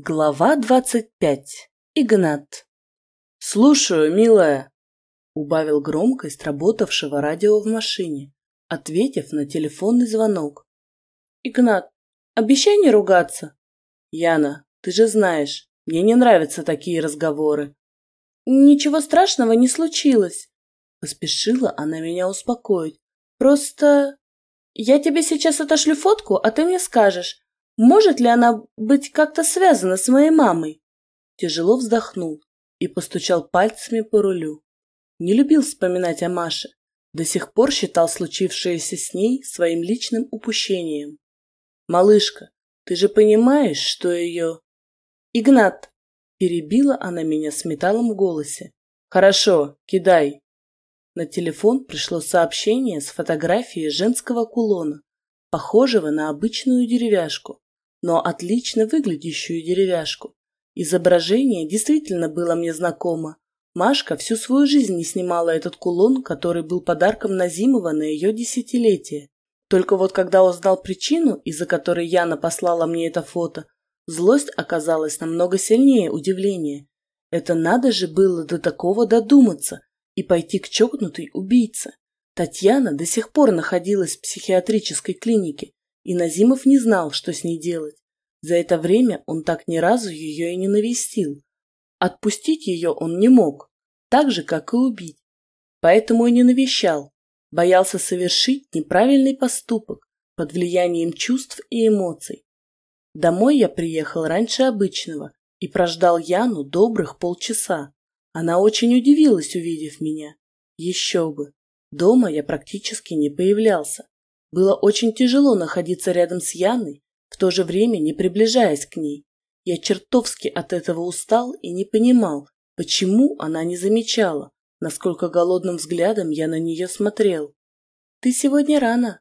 Глава двадцать пять. Игнат. «Слушаю, милая», — убавил громкость работавшего радио в машине, ответив на телефонный звонок. «Игнат, обещай не ругаться». «Яна, ты же знаешь, мне не нравятся такие разговоры». «Ничего страшного не случилось», — поспешила она меня успокоить. «Просто я тебе сейчас отошлю фотку, а ты мне скажешь, может ли она быть как-то связана с моей мамой? Тяжело вздохнул и постучал пальцами по рулю. Не любил вспоминать о Маше. До сих пор считал случившееся с ней своим личным упущением. «Малышка, ты же понимаешь, что ее...» «Игнат!» – перебила она меня с металлом в голосе. «Хорошо, кидай!» На телефон пришло сообщение с фотографией женского кулона, похожего на обычную деревяшку но отлично выглядящую деревяшку. Изображение действительно было мне знакомо. Машка всю свою жизнь не снимала этот кулон, который был подарком Назимова на ее десятилетие. Только вот когда узнал причину, из-за которой Яна послала мне это фото, злость оказалась намного сильнее удивления. Это надо же было до такого додуматься и пойти к чокнутой убийце. Татьяна до сих пор находилась в психиатрической клинике, и Назимов не знал, что с ней делать. За это время он так ни разу ее и не навестил. Отпустить ее он не мог, так же, как и убить. Поэтому и не навещал, боялся совершить неправильный поступок под влиянием чувств и эмоций. Домой я приехал раньше обычного и прождал Яну добрых полчаса. Она очень удивилась, увидев меня. Еще бы. Дома я практически не появлялся. Было очень тяжело находиться рядом с Яной, в то же время не приближаясь к ней. Я чертовски от этого устал и не понимал, почему она не замечала, насколько голодным взглядом я на нее смотрел. «Ты сегодня рано».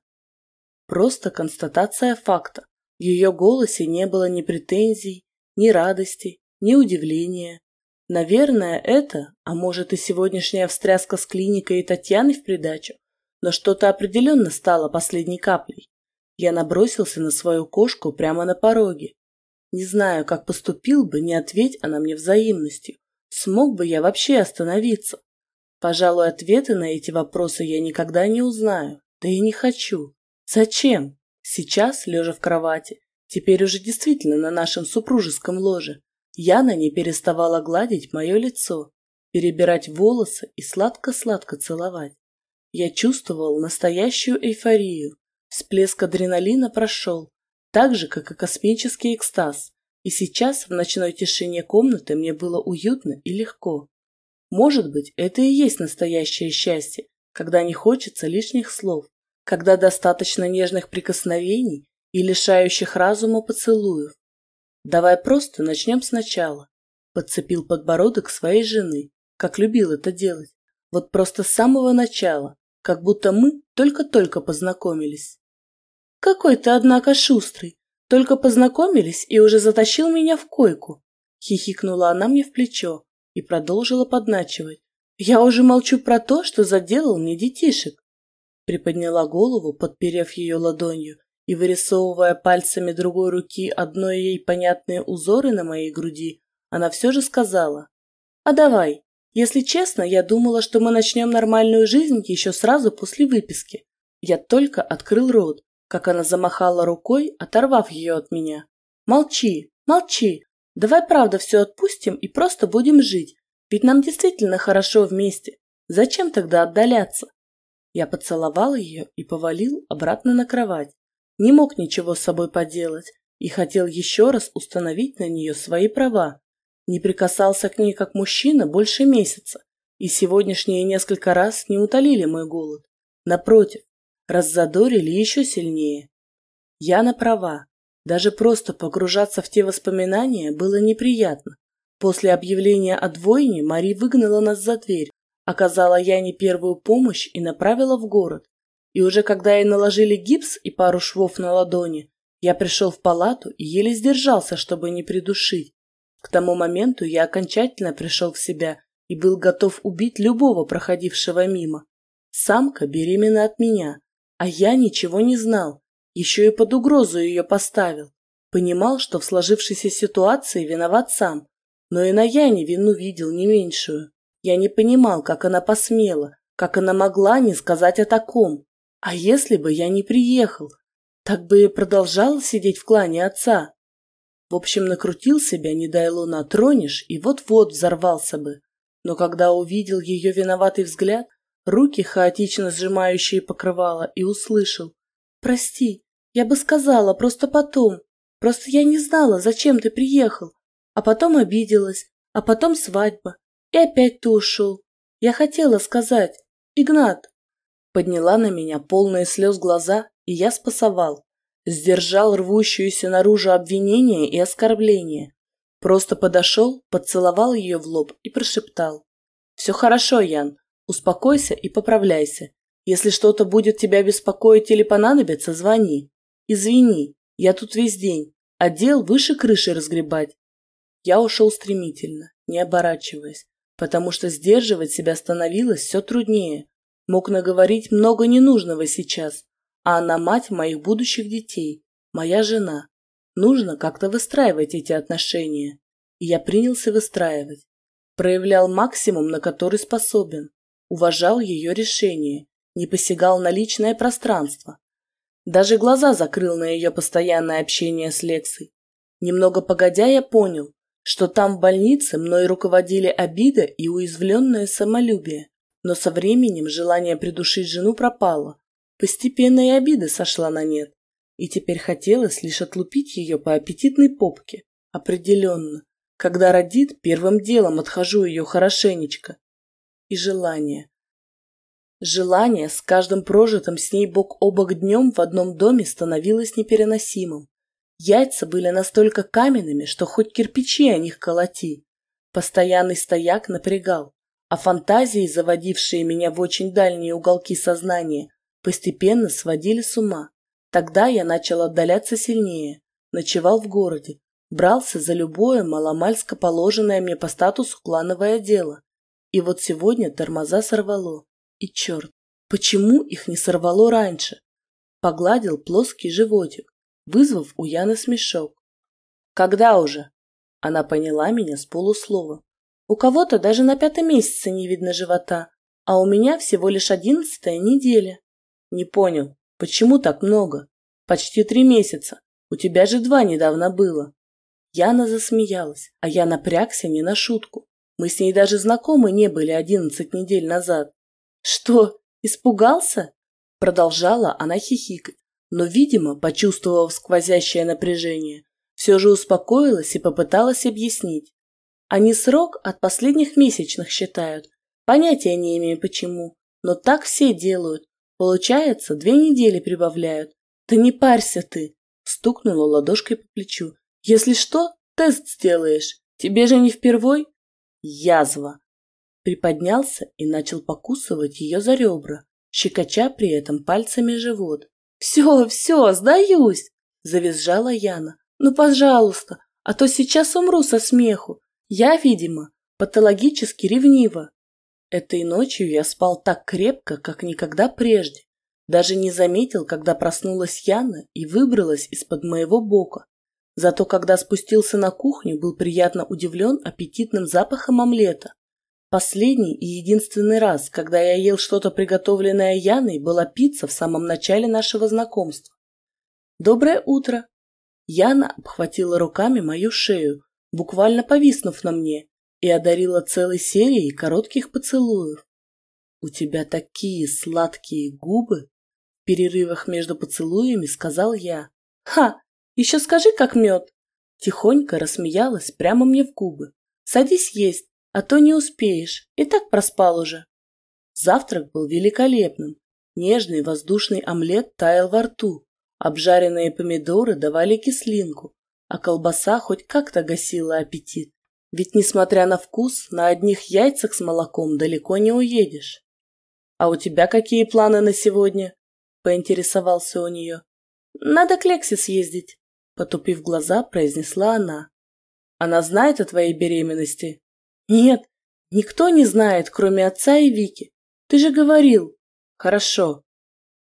Просто констатация факта. В ее голосе не было ни претензий, ни радости, ни удивления. Наверное, это, а может и сегодняшняя встряска с клиникой и Татьяной в придачу, но что-то определенно стало последней каплей. Я набросился на свою кошку прямо на пороге. Не знаю, как поступил бы, не ответь она мне взаимностью. Смог бы я вообще остановиться? Пожалуй, ответы на эти вопросы я никогда не узнаю. Да и не хочу. Зачем? Сейчас, лежа в кровати, теперь уже действительно на нашем супружеском ложе, Яна не переставала гладить мое лицо, перебирать волосы и сладко-сладко целовать. Я чувствовал настоящую эйфорию. Всплеск адреналина прошел, так же, как и космический экстаз. И сейчас в ночной тишине комнаты мне было уютно и легко. Может быть, это и есть настоящее счастье, когда не хочется лишних слов, когда достаточно нежных прикосновений и лишающих разума поцелуев. Давай просто начнем сначала. Подцепил подбородок своей жены, как любил это делать. Вот просто с самого начала, как будто мы только-только познакомились. Какой ты, однако, шустрый. Только познакомились и уже затащил меня в койку. Хихикнула она мне в плечо и продолжила подначивать. Я уже молчу про то, что заделал мне детишек. Приподняла голову, подперев ее ладонью и вырисовывая пальцами другой руки одной ей понятные узоры на моей груди, она все же сказала. А давай, если честно, я думала, что мы начнем нормальную жизнь еще сразу после выписки. Я только открыл рот, как она замахала рукой, оторвав ее от меня. Молчи, молчи. Давай правда все отпустим и просто будем жить. Ведь нам действительно хорошо вместе. Зачем тогда отдаляться? Я поцеловал ее и повалил обратно на кровать. Не мог ничего с собой поделать и хотел еще раз установить на нее свои права. Не прикасался к ней как мужчина больше месяца, и сегодняшние несколько раз не утолили мой голод. Напротив, раззадорили еще сильнее. Яна права. Даже просто погружаться в те воспоминания было неприятно. После объявления о двойне Мари выгнала нас за дверь, оказала Яне первую помощь и направила в город. И уже когда ей наложили гипс и пару швов на ладони, я пришел в палату и еле сдержался, чтобы не придушить. К тому моменту я окончательно пришел в себя и был готов убить любого проходившего мимо. Самка беременна от меня, а я ничего не знал, еще и под угрозу ее поставил. Понимал, что в сложившейся ситуации виноват сам, но и на Яне вину видел не меньшую. Я не понимал, как она посмела, как она могла не сказать о таком. А если бы я не приехал, так бы и продолжал сидеть в клане отца. В общем, накрутил себя, не дай луна, тронешь, и вот-вот взорвался бы. Но когда увидел ее виноватый взгляд, руки, хаотично сжимающие покрывало, и услышал. «Прости, я бы сказала, просто потом. Просто я не знала, зачем ты приехал. А потом обиделась, а потом свадьба. И опять ты ушел. Я хотела сказать. Игнат!» Подняла на меня полные слез глаза, и я спасовал. Сдержал рвущуюся наружу обвинение и оскорбление. Просто подошел, поцеловал ее в лоб и прошептал. «Все хорошо, Ян. Успокойся и поправляйся. Если что-то будет тебя беспокоить или понадобится, звони. Извини, я тут весь день, а дел выше крыши разгребать». Я ушел стремительно, не оборачиваясь, потому что сдерживать себя становилось все труднее. Мог наговорить много ненужного сейчас, а она мать моих будущих детей, моя жена. Нужно как-то выстраивать эти отношения. И я принялся выстраивать. Проявлял максимум, на который способен. Уважал ее решение. Не посягал на личное пространство. Даже глаза закрыл на ее постоянное общение с Лексой. Немного погодя, я понял, что там в больнице мной руководили обида и уязвленное самолюбие. Но со временем желание придушить жену пропало. Постепенно и обида сошла на нет и теперь хотелось лишь отлупить ее по аппетитной попке. Определенно. Когда родит, первым делом отхожу ее хорошенечко. И желание. Желание с каждым прожитым с ней бок о бок днем в одном доме становилось непереносимым. Яйца были настолько каменными, что хоть кирпичи о них колоти. Постоянный стояк напрягал, а фантазии, заводившие меня в очень дальние уголки сознания, постепенно сводили с ума. Тогда я начал отдаляться сильнее, ночевал в городе, брался за любое маломальско положенное мне по статусу клановое дело. И вот сегодня тормоза сорвало. И черт, почему их не сорвало раньше? Погладил плоский животик, вызвав у Яны смешок. «Когда уже?» Она поняла меня с полуслова. «У кого-то даже на пятом месяце не видно живота, а у меня всего лишь одиннадцатая неделя». «Не понял, Почему так много? Почти три месяца. У тебя же два недавно было. Яна засмеялась, а я напрягся не на шутку. Мы с ней даже знакомы не были одиннадцать недель назад. Что, испугался? Продолжала она хихикать, но, видимо, почувствовав сквозящее напряжение, все же успокоилась и попыталась объяснить. Они срок от последних месячных считают. Понятия не имею почему, но так все делают, Получается, две недели прибавляют. Да не парься ты, стукнула ладошкой по плечу. Если что, тест сделаешь. Тебе же не впервой? Язва. Приподнялся и начал покусывать ее за ребра, щекоча при этом пальцами живот. «Все, все, сдаюсь!» – завизжала Яна. «Ну, пожалуйста, а то сейчас умру со смеху. Я, видимо, патологически ревнива. Этой ночью я спал так крепко, как никогда прежде. Даже не заметил, когда проснулась Яна и выбралась из-под моего бока. Зато когда спустился на кухню, был приятно удивлен аппетитным запахом омлета. Последний и единственный раз, когда я ел что-то приготовленное Яной, была пицца в самом начале нашего знакомства. «Доброе утро!» Яна обхватила руками мою шею, буквально повиснув на мне, и одарила целой серией коротких поцелуев. «У тебя такие сладкие губы!» В перерывах между поцелуями сказал я. «Ха! Еще скажи, как мед!» Тихонько рассмеялась прямо мне в губы. «Садись есть, а то не успеешь, и так проспал уже». Завтрак был великолепным. Нежный воздушный омлет таял во рту, обжаренные помидоры давали кислинку, а колбаса хоть как-то гасила аппетит. Ведь, несмотря на вкус, на одних яйцах с молоком далеко не уедешь. «А у тебя какие планы на сегодня?» – поинтересовался у нее. «Надо к Лексе съездить», – потупив глаза, произнесла она. «Она знает о твоей беременности?» «Нет, никто не знает, кроме отца и Вики. Ты же говорил». «Хорошо.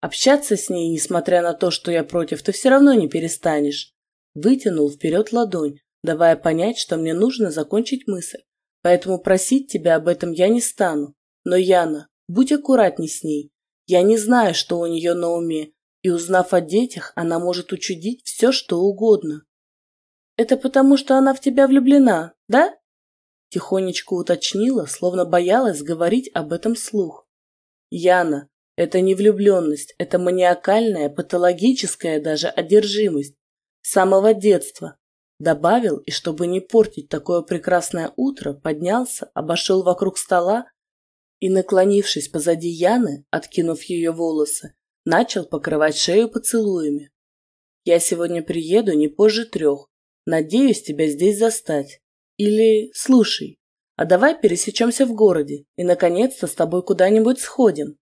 Общаться с ней, несмотря на то, что я против, ты все равно не перестанешь. вытянул вперед ладонь, давая понять, что мне нужно закончить мысль. Поэтому просить тебя об этом я не стану. Но, Яна, будь аккуратней с ней. Я не знаю, что у нее на уме, и узнав о детях, она может учудить все, что угодно. Это потому, что она в тебя влюблена, да? Тихонечко уточнила, словно боялась говорить об этом слух. Яна, это не влюбленность, это маниакальная, патологическая даже одержимость. С самого детства. Добавил, и чтобы не портить такое прекрасное утро, поднялся, обошел вокруг стола и, наклонившись позади Яны, откинув ее волосы, начал покрывать шею поцелуями. «Я сегодня приеду не позже трех. Надеюсь тебя здесь застать. Или, слушай, а давай пересечемся в городе и, наконец-то, с тобой куда-нибудь сходим».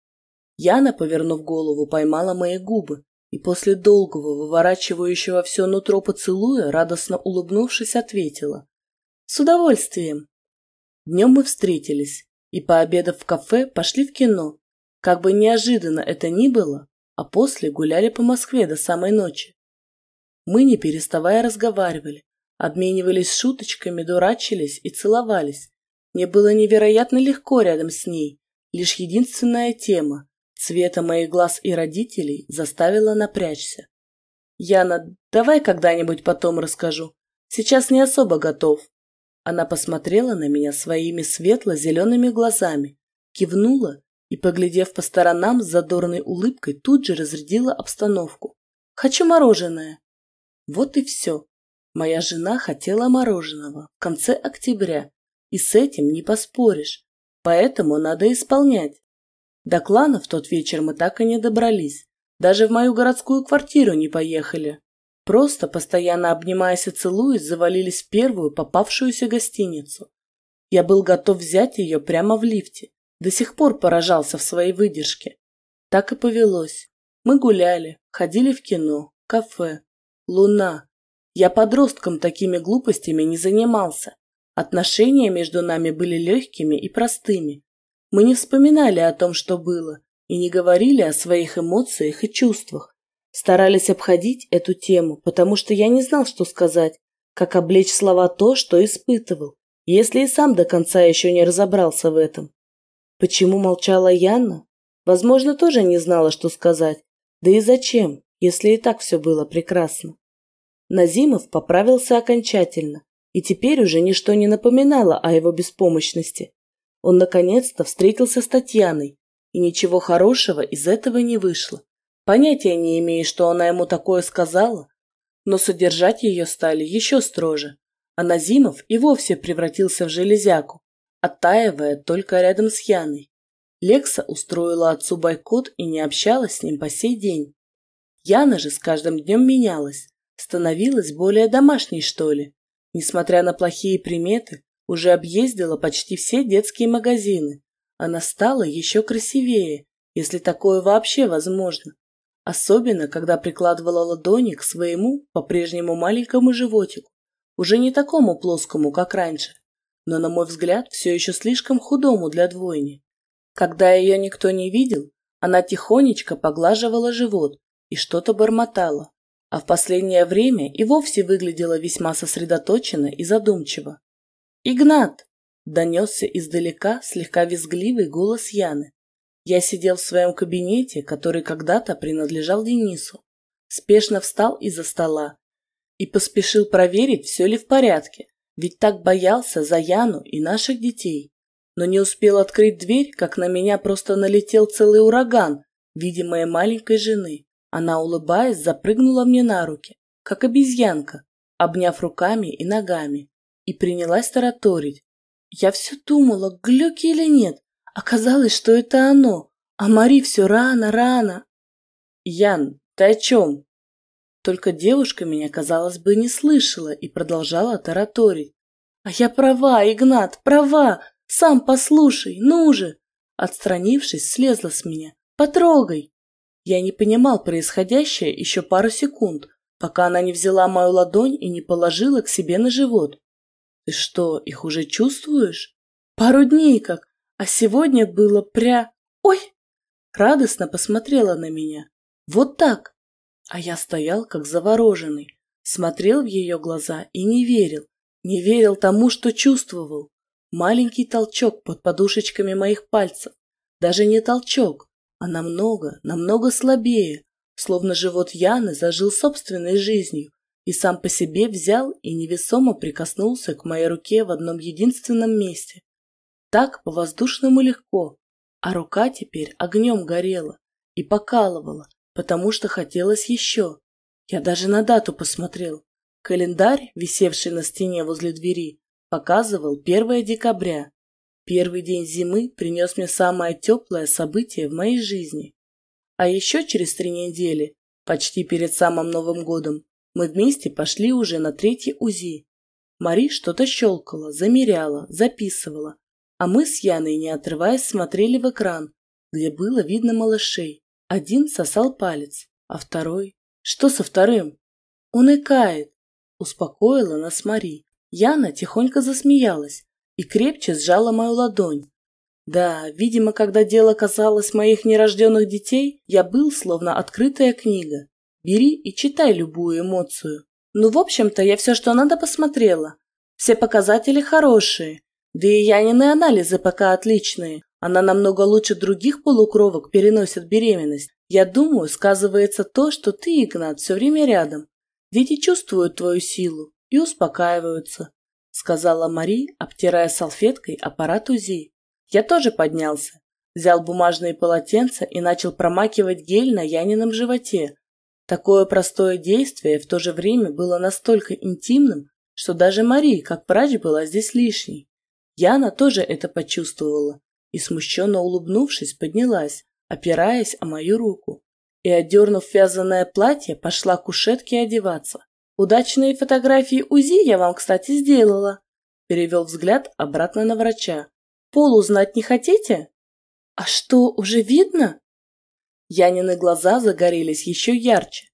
Яна, повернув голову, поймала мои губы и после долгого, выворачивающего все нутро поцелуя, радостно улыбнувшись, ответила. «С удовольствием!» Днем мы встретились и, пообедав в кафе, пошли в кино. Как бы неожиданно это ни было, а после гуляли по Москве до самой ночи. Мы, не переставая, разговаривали, обменивались шуточками, дурачились и целовались. Мне было невероятно легко рядом с ней. Лишь единственная тема – цвета моих глаз и родителей заставила напрячься. «Яна, давай когда-нибудь потом расскажу. Сейчас не особо готов». Она посмотрела на меня своими светло-зелеными глазами, кивнула и, поглядев по сторонам с задорной улыбкой, тут же разрядила обстановку. «Хочу мороженое!» Вот и все. Моя жена хотела мороженого в конце октября, и с этим не поспоришь, поэтому надо исполнять. До клана в тот вечер мы так и не добрались, даже в мою городскую квартиру не поехали. Просто, постоянно обнимаясь и целуясь, завалились в первую попавшуюся гостиницу. Я был готов взять ее прямо в лифте, до сих пор поражался в своей выдержке. Так и повелось. Мы гуляли, ходили в кино, кафе. Луна. Я подростком такими глупостями не занимался. Отношения между нами были легкими и простыми. Мы не вспоминали о том, что было, и не говорили о своих эмоциях и чувствах. Старались обходить эту тему, потому что я не знал, что сказать, как облечь слова то, что испытывал, если и сам до конца еще не разобрался в этом. Почему молчала Яна? Возможно, тоже не знала, что сказать. Да и зачем, если и так все было прекрасно? Назимов поправился окончательно, и теперь уже ничто не напоминало о его беспомощности. Он наконец-то встретился с Татьяной, и ничего хорошего из этого не вышло. Понятия не имея, что она ему такое сказала, но содержать ее стали еще строже, а Назимов и вовсе превратился в железяку, оттаивая только рядом с Яной. Лекса устроила отцу бойкот и не общалась с ним по сей день. Яна же с каждым днем менялась, становилась более домашней, что ли. Несмотря на плохие приметы, уже объездила почти все детские магазины. Она стала еще красивее, если такое вообще возможно. Особенно, когда прикладывала ладони к своему, по-прежнему маленькому животику, уже не такому плоскому, как раньше, но, на мой взгляд, все еще слишком худому для двойни. Когда ее никто не видел, она тихонечко поглаживала живот и что-то бормотала, а в последнее время и вовсе выглядела весьма сосредоточенно и задумчиво. «Игнат!» – донесся издалека слегка визгливый голос Яны. Я сидел в своем кабинете, который когда-то принадлежал Денису. Спешно встал из-за стола и поспешил проверить, все ли в порядке, ведь так боялся за Яну и наших детей. Но не успел открыть дверь, как на меня просто налетел целый ураган, видимой маленькой жены. Она, улыбаясь, запрыгнула мне на руки, как обезьянка, обняв руками и ногами, и принялась тараторить. Я все думала, глюки или нет. Оказалось, что это оно, а Мари все рано, рано. Ян, ты о чем? Только девушка меня, казалось бы, не слышала и продолжала тараторить. «А я права, Игнат, права! Сам послушай, ну же!» Отстранившись, слезла с меня. «Потрогай!» Я не понимал происходящее еще пару секунд, пока она не взяла мою ладонь и не положила к себе на живот. «Ты что, их уже чувствуешь?» «Пару дней как, а сегодня было пря... Ой!» Радостно посмотрела на меня. «Вот так!» А я стоял как завороженный. Смотрел в ее глаза и не верил, не верил тому, что чувствовал. Маленький толчок под подушечками моих пальцев. Даже не толчок, а намного, намного слабее, словно живот Яны зажил собственной жизнью и сам по себе взял и невесомо прикоснулся к моей руке в одном единственном месте. Так по-воздушному легко, а рука теперь огнем горела и покалывала, потому что хотелось еще. Я даже на дату посмотрел. Календарь, висевший на стене возле двери, показывал 1 декабря. Первый день зимы принес мне самое теплое событие в моей жизни. А еще через три недели, почти перед самым Новым годом, мы вместе пошли уже на третий УЗИ. Мари что-то щелкала, замеряла, записывала, а мы с Яной, не отрываясь, смотрели в экран, где было видно малышей. Один сосал палец, а второй... Что со вторым? Он икает, успокоила нас Мари. Яна тихонько засмеялась и крепче сжала мою ладонь. Да, видимо, когда дело касалось моих нерожденных детей, я был словно открытая книга. Бери и читай любую эмоцию. Ну, в общем-то, я все, что надо, посмотрела. Все показатели хорошие. Да и Янины анализы пока отличные. Она намного лучше других полукровок переносит беременность. Я думаю, сказывается то, что ты, Игнат, все время рядом. Дети чувствуют твою силу и успокаиваются, сказала Мари, обтирая салфеткой аппарат УЗИ. Я тоже поднялся, взял бумажные полотенца и начал промакивать гель на Янином животе. Такое простое действие в то же время было настолько интимным, что даже Мари, как врач, была здесь лишней. Яна тоже это почувствовала и, смущенно улыбнувшись, поднялась, опираясь о мою руку. И, отдернув вязаное платье, пошла к кушетке одеваться. «Удачные фотографии УЗИ я вам, кстати, сделала», перевел взгляд обратно на врача. «Пол узнать не хотите?» «А что, уже видно?» Янины глаза загорелись еще ярче.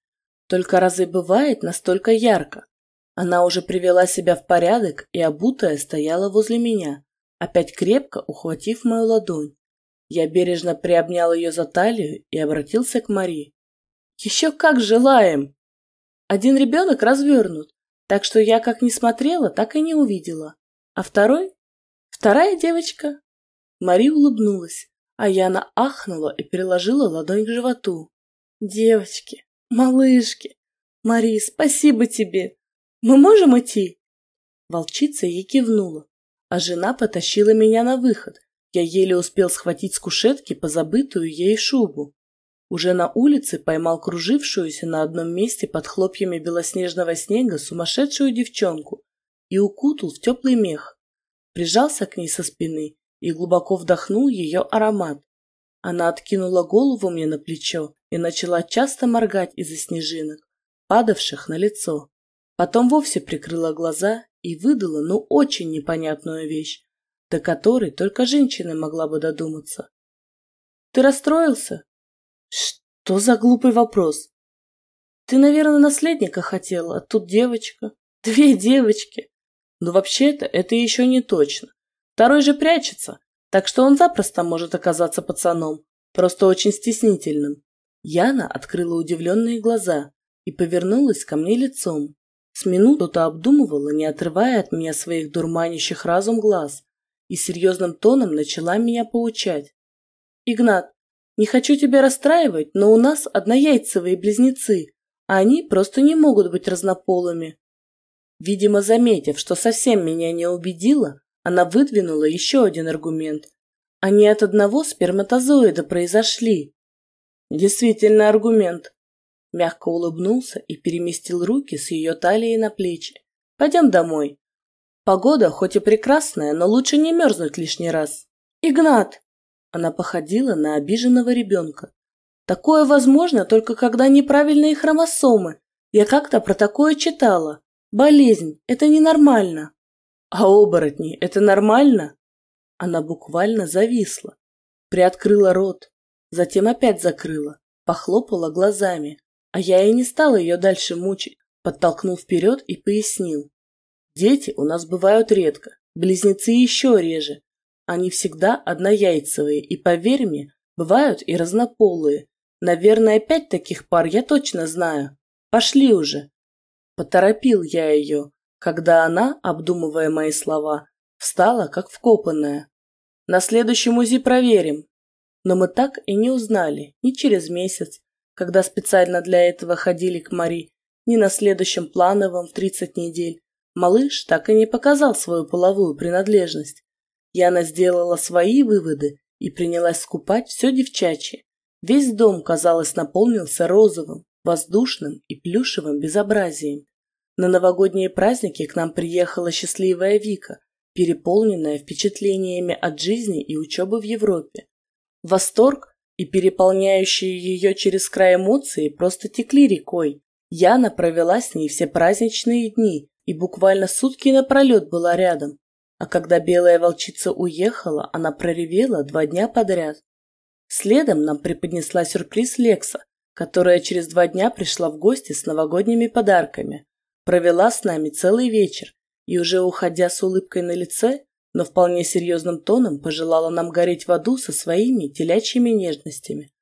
Только разве бывает настолько ярко? Она уже привела себя в порядок и обутая стояла возле меня, опять крепко ухватив мою ладонь. Я бережно приобнял ее за талию и обратился к Мари. «Еще как желаем!» Один ребенок развернут, так что я как не смотрела, так и не увидела. А второй? Вторая девочка? Мари улыбнулась, а Яна ахнула и приложила ладонь к животу. Девочки, малышки, Мари, спасибо тебе. Мы можем идти? Волчица ей кивнула, а жена потащила меня на выход. Я еле успел схватить с кушетки позабытую ей шубу. Уже на улице поймал кружившуюся на одном месте под хлопьями белоснежного снега сумасшедшую девчонку и укутал в теплый мех. Прижался к ней со спины и глубоко вдохнул ее аромат. Она откинула голову мне на плечо и начала часто моргать из-за снежинок, падавших на лицо. Потом вовсе прикрыла глаза и выдала, ну, очень непонятную вещь, до которой только женщина могла бы додуматься. «Ты расстроился?» Что за глупый вопрос? Ты, наверное, наследника хотела, а тут девочка. Две девочки. Но вообще-то это еще не точно. Второй же прячется, так что он запросто может оказаться пацаном, просто очень стеснительным. Яна открыла удивленные глаза и повернулась ко мне лицом. С минуту-то обдумывала, не отрывая от меня своих дурманящих разум глаз, и серьезным тоном начала меня поучать. «Игнат, не хочу тебя расстраивать, но у нас однояйцевые близнецы, а они просто не могут быть разнополыми. Видимо, заметив, что совсем меня не убедила, она выдвинула еще один аргумент. Они от одного сперматозоида произошли. Действительно аргумент. Мягко улыбнулся и переместил руки с ее талии на плечи. Пойдем домой. Погода хоть и прекрасная, но лучше не мерзнуть лишний раз. Игнат! Она походила на обиженного ребенка. Такое возможно только когда неправильные хромосомы. Я как-то про такое читала. Болезнь – это ненормально. А оборотни – это нормально? Она буквально зависла. Приоткрыла рот, затем опять закрыла, похлопала глазами. А я и не стала ее дальше мучить, подтолкнул вперед и пояснил. Дети у нас бывают редко, близнецы еще реже, они всегда однояйцевые, и, поверь мне, бывают и разнополые. Наверное, пять таких пар я точно знаю. Пошли уже. Поторопил я ее, когда она, обдумывая мои слова, встала как вкопанная. На следующем УЗИ проверим. Но мы так и не узнали ни через месяц, когда специально для этого ходили к Мари, ни на следующем плановом в 30 недель. Малыш так и не показал свою половую принадлежность. Яна сделала свои выводы и принялась скупать все девчачье. Весь дом, казалось, наполнился розовым, воздушным и плюшевым безобразием. На новогодние праздники к нам приехала счастливая Вика, переполненная впечатлениями от жизни и учебы в Европе. Восторг и переполняющие ее через край эмоции просто текли рекой. Яна провела с ней все праздничные дни и буквально сутки напролет была рядом. А когда белая волчица уехала, она проревела два дня подряд. Следом нам преподнесла сюрприз Лекса, которая через два дня пришла в гости с новогодними подарками. Провела с нами целый вечер и уже уходя с улыбкой на лице, но вполне серьезным тоном пожелала нам гореть в аду со своими телячьими нежностями.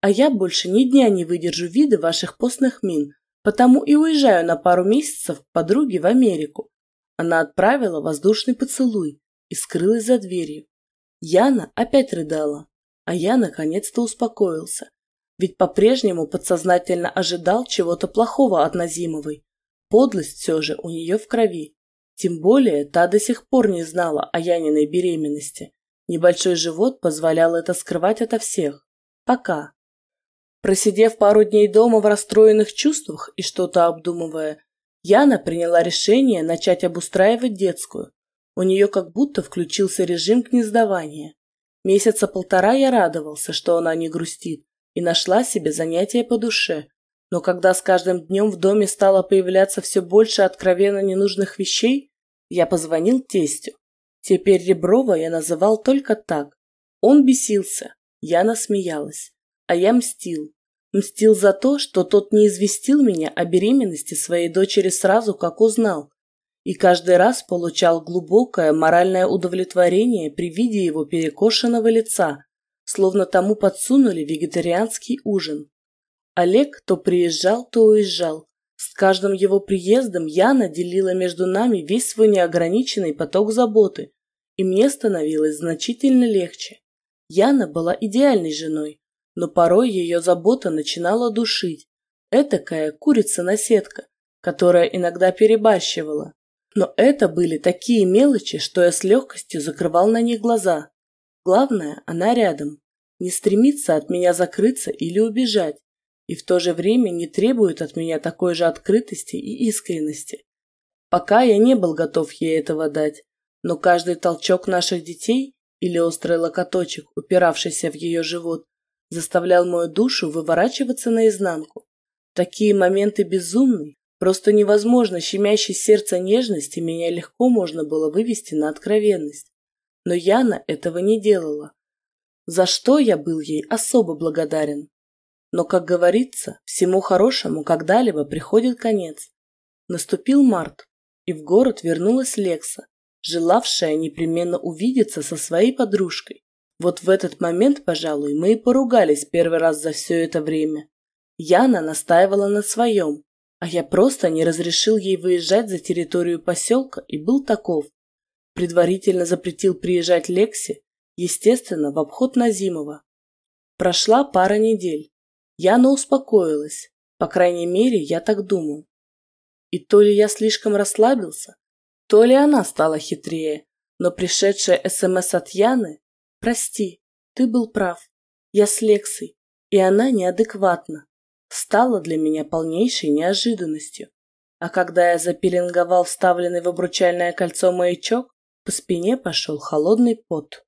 А я больше ни дня не выдержу вида ваших постных мин, потому и уезжаю на пару месяцев к подруге в Америку. Она отправила воздушный поцелуй и скрылась за дверью. Яна опять рыдала, а я наконец-то успокоился, ведь по-прежнему подсознательно ожидал чего-то плохого от Назимовой. Подлость все же у нее в крови. Тем более та до сих пор не знала о Яниной беременности. Небольшой живот позволял это скрывать ото всех. Пока. Просидев пару дней дома в расстроенных чувствах и что-то обдумывая, Яна приняла решение начать обустраивать детскую. У нее как будто включился режим гнездования. Месяца полтора я радовался, что она не грустит, и нашла себе занятие по душе, но когда с каждым днем в доме стало появляться все больше откровенно ненужных вещей, я позвонил тестю. Теперь Реброва я называл только так. Он бесился, я насмеялась, а я мстил. Мстил за то, что тот не известил меня о беременности своей дочери сразу, как узнал, и каждый раз получал глубокое моральное удовлетворение при виде его перекошенного лица, словно тому подсунули вегетарианский ужин. Олег то приезжал, то уезжал. С каждым его приездом Яна делила между нами весь свой неограниченный поток заботы, и мне становилось значительно легче. Яна была идеальной женой, но порой ее забота начинала душить. Этакая курица-наседка, которая иногда перебащивала. Но это были такие мелочи, что я с легкостью закрывал на них глаза. Главное, она рядом. Не стремится от меня закрыться или убежать и в то же время не требует от меня такой же открытости и искренности. Пока я не был готов ей этого дать, но каждый толчок наших детей или острый локоточек, упиравшийся в ее живот, заставлял мою душу выворачиваться наизнанку. Такие моменты безумной, просто невозможно щемящей сердце нежности меня легко можно было вывести на откровенность. Но Яна этого не делала, за что я был ей особо благодарен. Но, как говорится, всему хорошему когда-либо приходит конец. Наступил март, и в город вернулась Лекса, желавшая непременно увидеться со своей подружкой. Вот в этот момент, пожалуй, мы и поругались первый раз за все это время. Яна настаивала на своем, а я просто не разрешил ей выезжать за территорию поселка и был таков. Предварительно запретил приезжать Лексе, естественно, в обход Назимова. Прошла пара недель. Яна успокоилась. По крайней мере, я так думал. И то ли я слишком расслабился, то ли она стала хитрее, но пришедшая СМС от Яны «Прости, ты был прав, я с Лексой, и она неадекватна», стала для меня полнейшей неожиданностью. А когда я запеленговал вставленный в обручальное кольцо маячок, по спине пошел холодный пот.